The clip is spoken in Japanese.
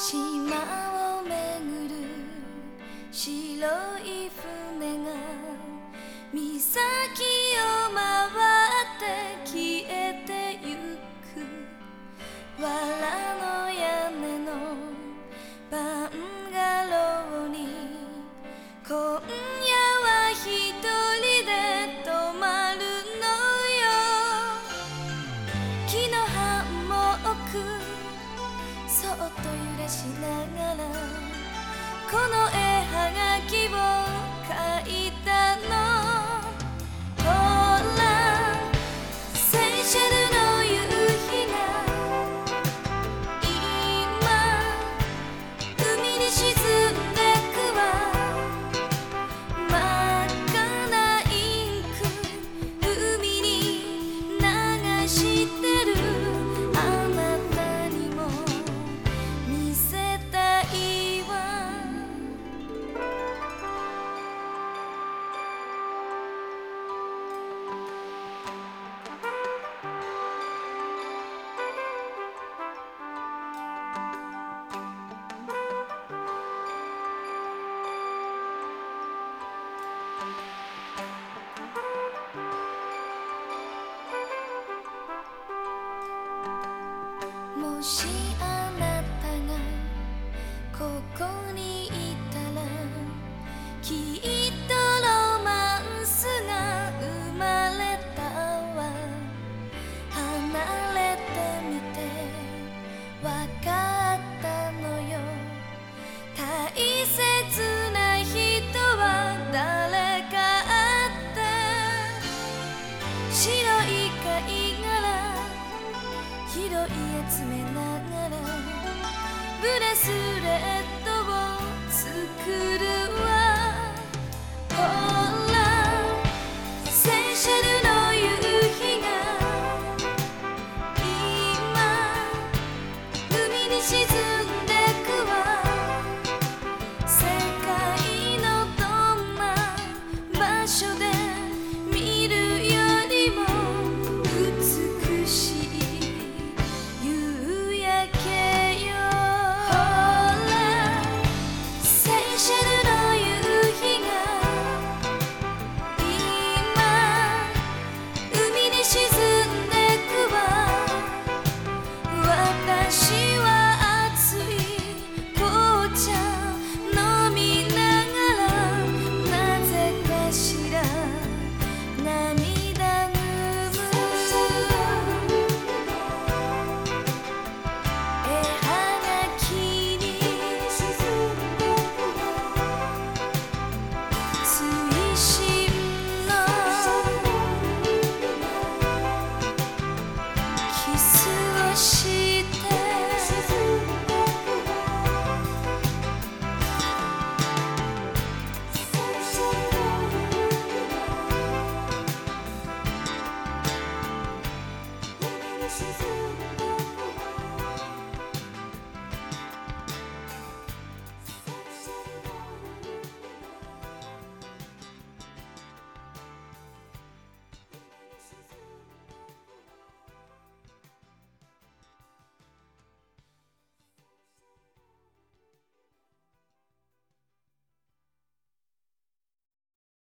島を巡る白いしながらこの絵はがきもしあなたがここにいたらきっとほらセンシャルの夕日が今海に沈む。